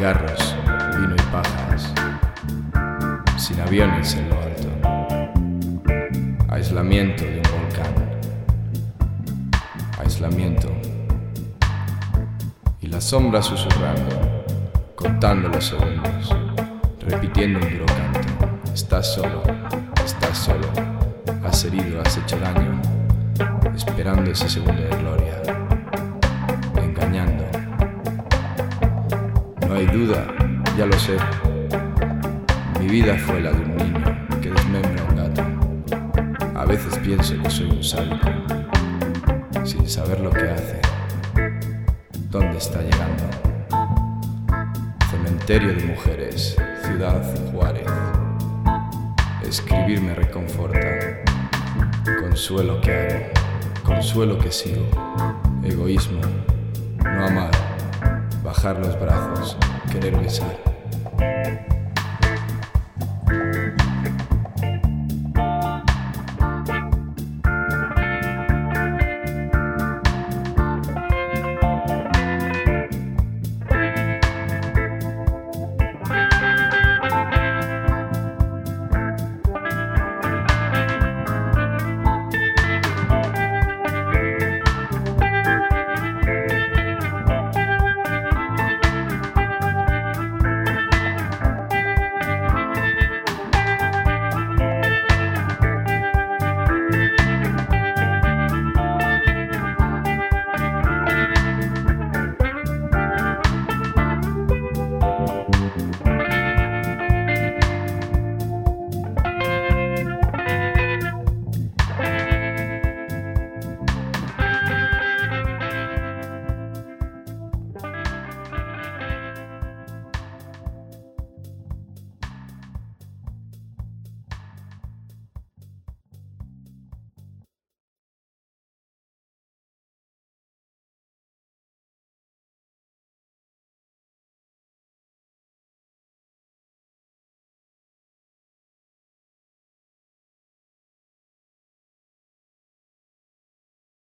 cigarros, vino y pajas, sin aviones en lo alto, aislamiento de un volcán, aislamiento. Y la sombra susurrando, contando los segundos, repitiendo un duro canto, estás solo, estás solo, has herido, has hecho daño, esperando ese segundo de gloria, engañando. No hay duda, ya lo sé. Mi vida fue la de un niño que desmembra un gato. A veces pienso que soy un sádico, sin saber lo que hace, dónde está llegando. Cementerio de mujeres, ciudad Juárez. Escribir me reconforta. Consuelo que hago, consuelo que sigo. Egoísmo, no amar, bajar los brazos, querer besar.